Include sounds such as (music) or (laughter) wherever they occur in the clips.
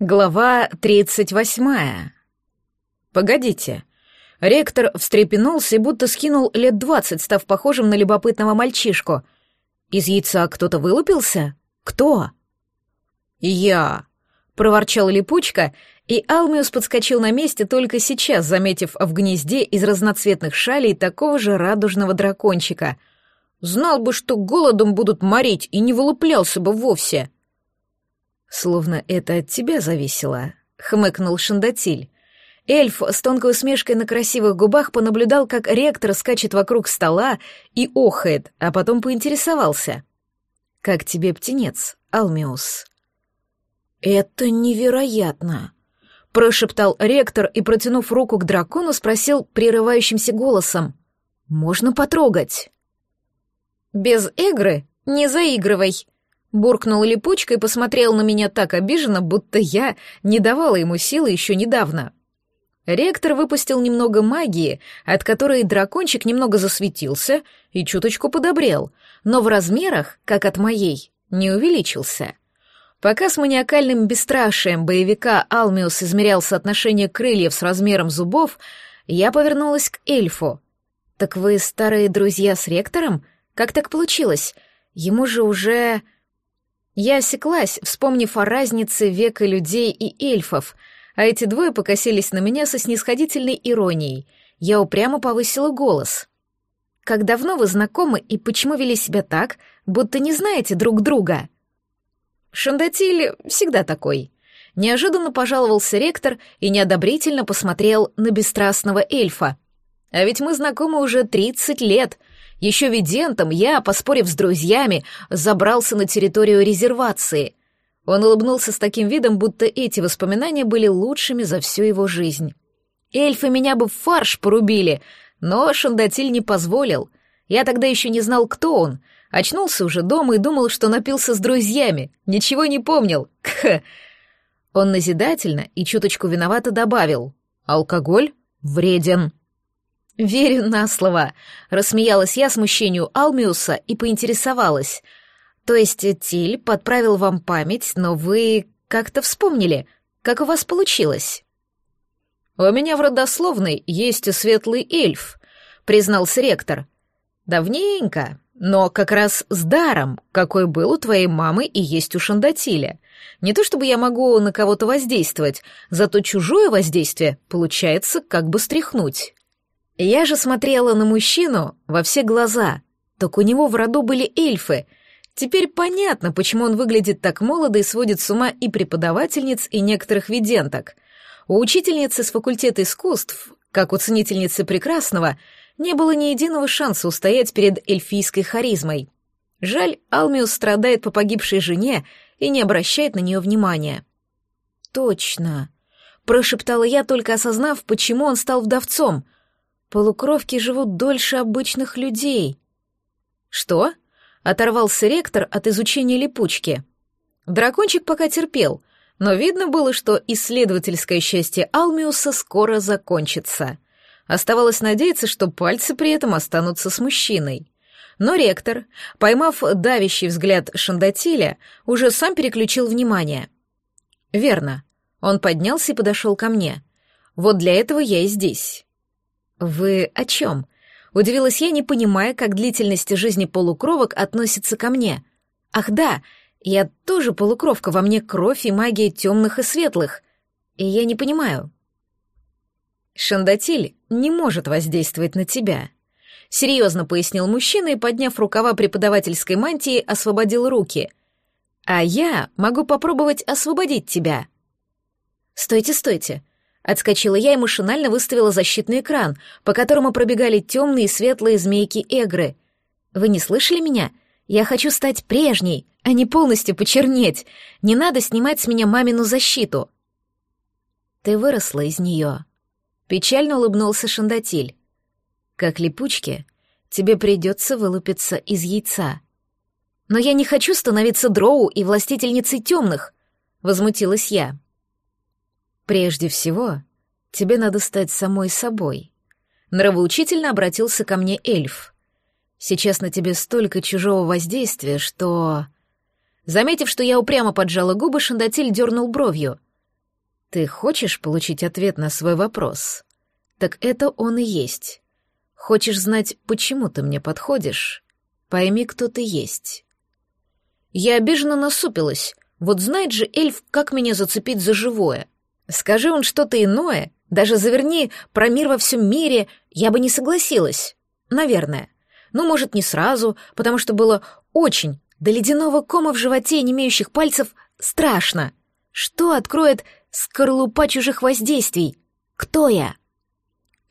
Глава тридцать восьмая. Погодите. Ректор встрепенулся и будто скинул лет двадцать, став похожим на любопытного мальчишку. Из яйца кто-то вылупился? Кто? Я, проворчал липучка, и Алмиус подскочил на месте только сейчас, заметив в гнезде из разноцветных шалей такого же радужного дракончика. Знал бы, что голодом будут морить, и не вылуплялся бы вовсе. — «Словно это от тебя зависело», — хмыкнул Шандатиль. Эльф с тонкой усмешкой на красивых губах понаблюдал, как ректор скачет вокруг стола и охает, а потом поинтересовался. «Как тебе птенец, Алмиус?» «Это невероятно!» — прошептал ректор и, протянув руку к дракону, спросил прерывающимся голосом. «Можно потрогать?» «Без игры не заигрывай», Буркнул липучка и посмотрел на меня так обиженно, будто я не давала ему силы еще недавно. Ректор выпустил немного магии, от которой дракончик немного засветился и чуточку подобрел, но в размерах, как от моей, не увеличился. Пока с маниакальным бесстрашием боевика Алмиус измерял соотношение крыльев с размером зубов, я повернулась к эльфу. «Так вы старые друзья с ректором? Как так получилось? Ему же уже...» Я осеклась, вспомнив о разнице века людей и эльфов, а эти двое покосились на меня со снисходительной иронией. Я упрямо повысила голос. «Как давно вы знакомы и почему вели себя так, будто не знаете друг друга?» Шандатиль всегда такой. Неожиданно пожаловался ректор и неодобрительно посмотрел на бесстрастного эльфа. «А ведь мы знакомы уже тридцать лет», — еще видентом я, поспорив с друзьями, забрался на территорию резервации. Он улыбнулся с таким видом, будто эти воспоминания были лучшими за всю его жизнь. Эльфы меня бы в фарш порубили, но Шандатиль не позволил. Я тогда еще не знал, кто он. Очнулся уже дома и думал, что напился с друзьями. Ничего не помнил. (laughs) Кх. Он назидательно и чуточку виновато добавил. «Алкоголь вреден». «Верю на слово», — рассмеялась я смущению Алмиуса и поинтересовалась. «То есть Тиль подправил вам память, но вы как-то вспомнили, как у вас получилось?» «У меня в родословной есть светлый эльф», — признался ректор. «Давненько, но как раз с даром, какой был у твоей мамы и есть у Шандатиля. Не то чтобы я могу на кого-то воздействовать, зато чужое воздействие получается как бы стряхнуть». Я же смотрела на мужчину во все глаза. Так у него в роду были эльфы. Теперь понятно, почему он выглядит так молодо и сводит с ума и преподавательниц, и некоторых виденток. У учительницы с факультета искусств, как у ценительницы прекрасного, не было ни единого шанса устоять перед эльфийской харизмой. Жаль, Алмиус страдает по погибшей жене и не обращает на нее внимания. «Точно», — прошептала я, только осознав, почему он стал вдовцом — Полукровки живут дольше обычных людей. Что? Оторвался ректор от изучения липучки. Дракончик пока терпел, но видно было, что исследовательское счастье Алмиуса скоро закончится. Оставалось надеяться, что пальцы при этом останутся с мужчиной. Но ректор, поймав давящий взгляд Шандатиля, уже сам переключил внимание. «Верно». Он поднялся и подошел ко мне. «Вот для этого я и здесь. «Вы о чем?» Удивилась я, не понимая, как длительность жизни полукровок относится ко мне. «Ах да, я тоже полукровка, во мне кровь и магия темных и светлых. И я не понимаю». «Шандатиль не может воздействовать на тебя», — серьезно пояснил мужчина и, подняв рукава преподавательской мантии, освободил руки. «А я могу попробовать освободить тебя». «Стойте, стойте. Отскочила я и машинально выставила защитный экран, по которому пробегали темные и светлые змейки Эгры. «Вы не слышали меня? Я хочу стать прежней, а не полностью почернеть. Не надо снимать с меня мамину защиту». «Ты выросла из нее», — печально улыбнулся Шандатиль. «Как липучки, тебе придется вылупиться из яйца». «Но я не хочу становиться дроу и властительницей темных», — возмутилась я. Прежде всего, тебе надо стать самой собой. Нравоучительно обратился ко мне эльф. Сейчас на тебе столько чужого воздействия, что... Заметив, что я упрямо поджала губы, Шандатиль дернул бровью. Ты хочешь получить ответ на свой вопрос? Так это он и есть. Хочешь знать, почему ты мне подходишь? Пойми, кто ты есть. Я обиженно насупилась. Вот знает же эльф, как меня зацепить за живое. Скажи он что-то иное, даже заверни про мир во всем мире, я бы не согласилась. Наверное. Ну, может, не сразу, потому что было очень, до ледяного кома в животе и не имеющих пальцев, страшно. Что откроет скорлупа чужих воздействий? Кто я?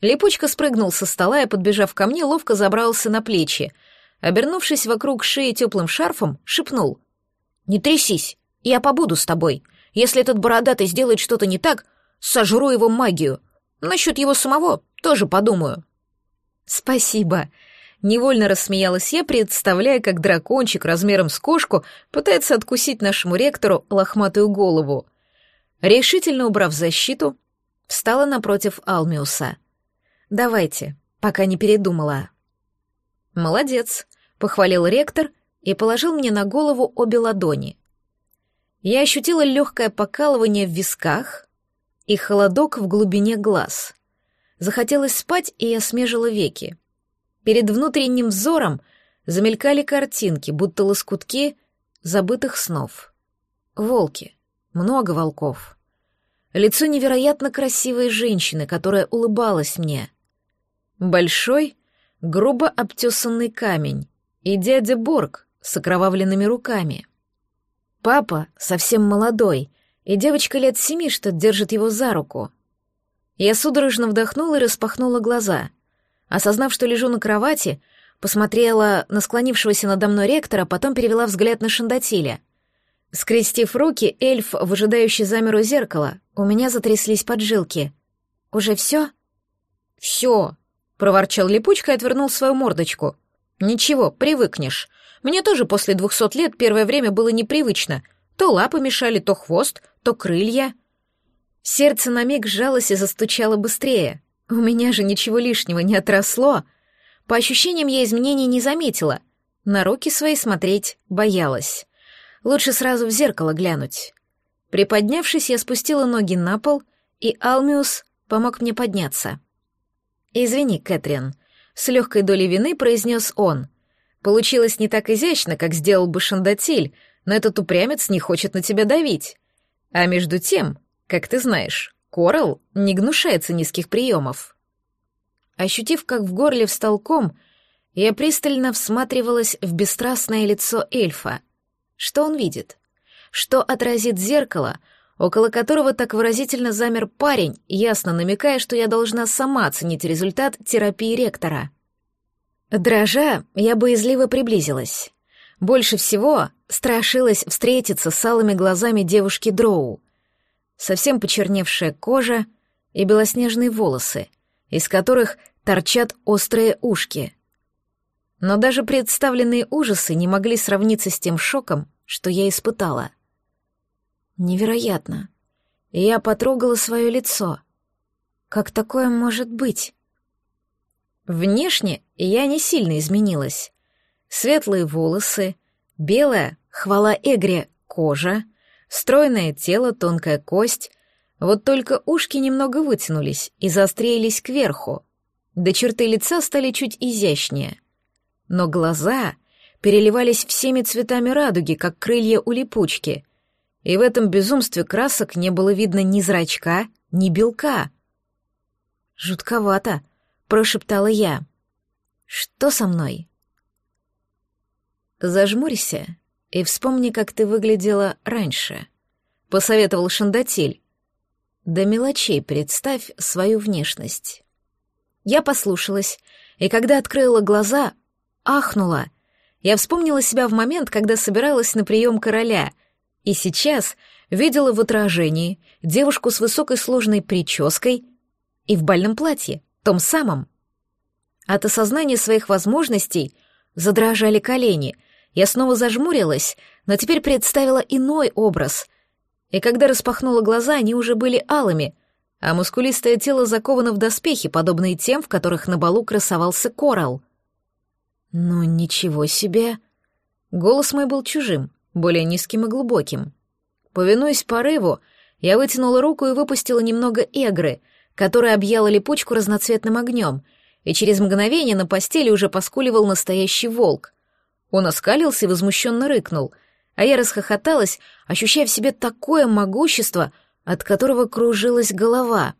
Липучка спрыгнул со стола и, подбежав ко мне, ловко забрался на плечи. Обернувшись вокруг шеи теплым шарфом, шепнул. «Не трясись, я побуду с тобой. Если этот бородатый сделает что-то не так, сожру его магию. Насчет его самого тоже подумаю». «Спасибо», Невольно рассмеялась я, представляя, как дракончик размером с кошку пытается откусить нашему ректору лохматую голову. Решительно убрав защиту, встала напротив Алмиуса. «Давайте, пока не передумала». «Молодец», — похвалил ректор и положил мне на голову обе ладони. Я ощутила легкое покалывание в висках и холодок в глубине глаз. Захотелось спать, и я смежила веки. Перед внутренним взором замелькали картинки, будто лоскутки забытых снов. Волки. Много волков. Лицо невероятно красивой женщины, которая улыбалась мне. Большой, грубо обтесанный камень и дядя Борг с окровавленными руками. Папа совсем молодой, и девочка лет семи, что держит его за руку. Я судорожно вдохнула и распахнула глаза. Осознав, что лежу на кровати, посмотрела на склонившегося надо мной ректора, потом перевела взгляд на Шандатиля. Скрестив руки, эльф, выжидающий замер у зеркала, у меня затряслись поджилки. «Уже все?» «Все», проворчал липучка и отвернул свою мордочку. «Ничего, привыкнешь. Мне тоже после двухсот лет первое время было непривычно. То лапы мешали, то хвост, то крылья». Сердце на миг сжалось и застучало быстрее. У меня же ничего лишнего не отросло. По ощущениям я изменений не заметила. На руки свои смотреть боялась. Лучше сразу в зеркало глянуть. Приподнявшись, я спустила ноги на пол, и Алмиус помог мне подняться. «Извини, Кэтрин», — с легкой долей вины произнес он. «Получилось не так изящно, как сделал бы Шандатиль, но этот упрямец не хочет на тебя давить. А между тем, как ты знаешь, Корал не гнушается низких приемов». Ощутив, как в горле встал ком, я пристально всматривалась в бесстрастное лицо эльфа. Что он видит? Что отразит зеркало — около которого так выразительно замер парень, ясно намекая, что я должна сама оценить результат терапии ректора. Дрожа, я боязливо приблизилась. Больше всего страшилась встретиться с алыми глазами девушки Дроу. Совсем почерневшая кожа и белоснежные волосы, из которых торчат острые ушки. Но даже представленные ужасы не могли сравниться с тем шоком, что я испытала — Невероятно. Я потрогала свое лицо. Как такое может быть? Внешне я не сильно изменилась. Светлые волосы, белая, хвала Эгре, кожа, стройное тело, тонкая кость. Вот только ушки немного вытянулись и заострились кверху. До черты лица стали чуть изящнее. Но глаза переливались всеми цветами радуги, как крылья у липучки — и в этом безумстве красок не было видно ни зрачка, ни белка. «Жутковато», — прошептала я. «Что со мной?» «Зажмурься и вспомни, как ты выглядела раньше», — посоветовал Шандатиль. «До мелочей представь свою внешность». Я послушалась, и когда открыла глаза, ахнула. Я вспомнила себя в момент, когда собиралась на прием короля — и сейчас видела в отражении девушку с высокой сложной прической и в бальном платье, том самом. От осознания своих возможностей задрожали колени. Я снова зажмурилась, но теперь представила иной образ. И когда распахнула глаза, они уже были алыми, а мускулистое тело заковано в доспехи, подобные тем, в которых на балу красовался коралл. «Ну, ничего себе!» Голос мой был чужим, более низким и глубоким. Повинуясь порыву, Я вытянула руку и выпустила немного эгры, которая объяла липучку разноцветным огнем, и через мгновение на постели уже поскуливал настоящий волк. Он оскалился и возмущенно рыкнул, а я расхохоталась, ощущая в себе такое могущество, от которого кружилась голова.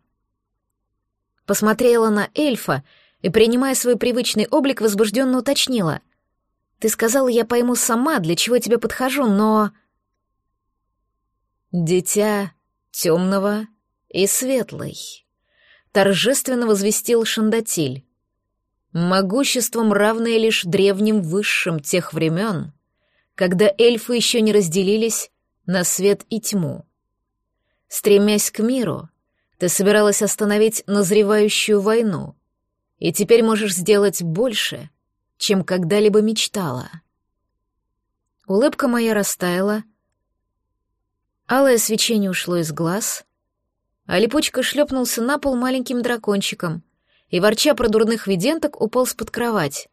Посмотрела на эльфа и, принимая свой привычный облик, возбужденно уточнила. «Ты сказала, я пойму сама, для чего я тебе подхожу, но...» «Дитя темного и светлый», — торжественно возвестил Шандатиль. «Могуществом, равное лишь древним высшим тех времен, когда эльфы еще не разделились на свет и тьму. Стремясь к миру, ты собиралась остановить назревающую войну, и теперь можешь сделать больше, чем когда-либо мечтала». Улыбка моя растаяла, Алое свечение ушло из глаз, а липучка шлепнулся на пол маленьким дракончиком и, ворча про дурных виденток, уполз под кровать.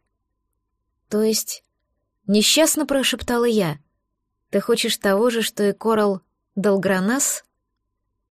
«То есть...» — несчастно прошептала я. «Ты хочешь того же, что и Корал Долгранас?»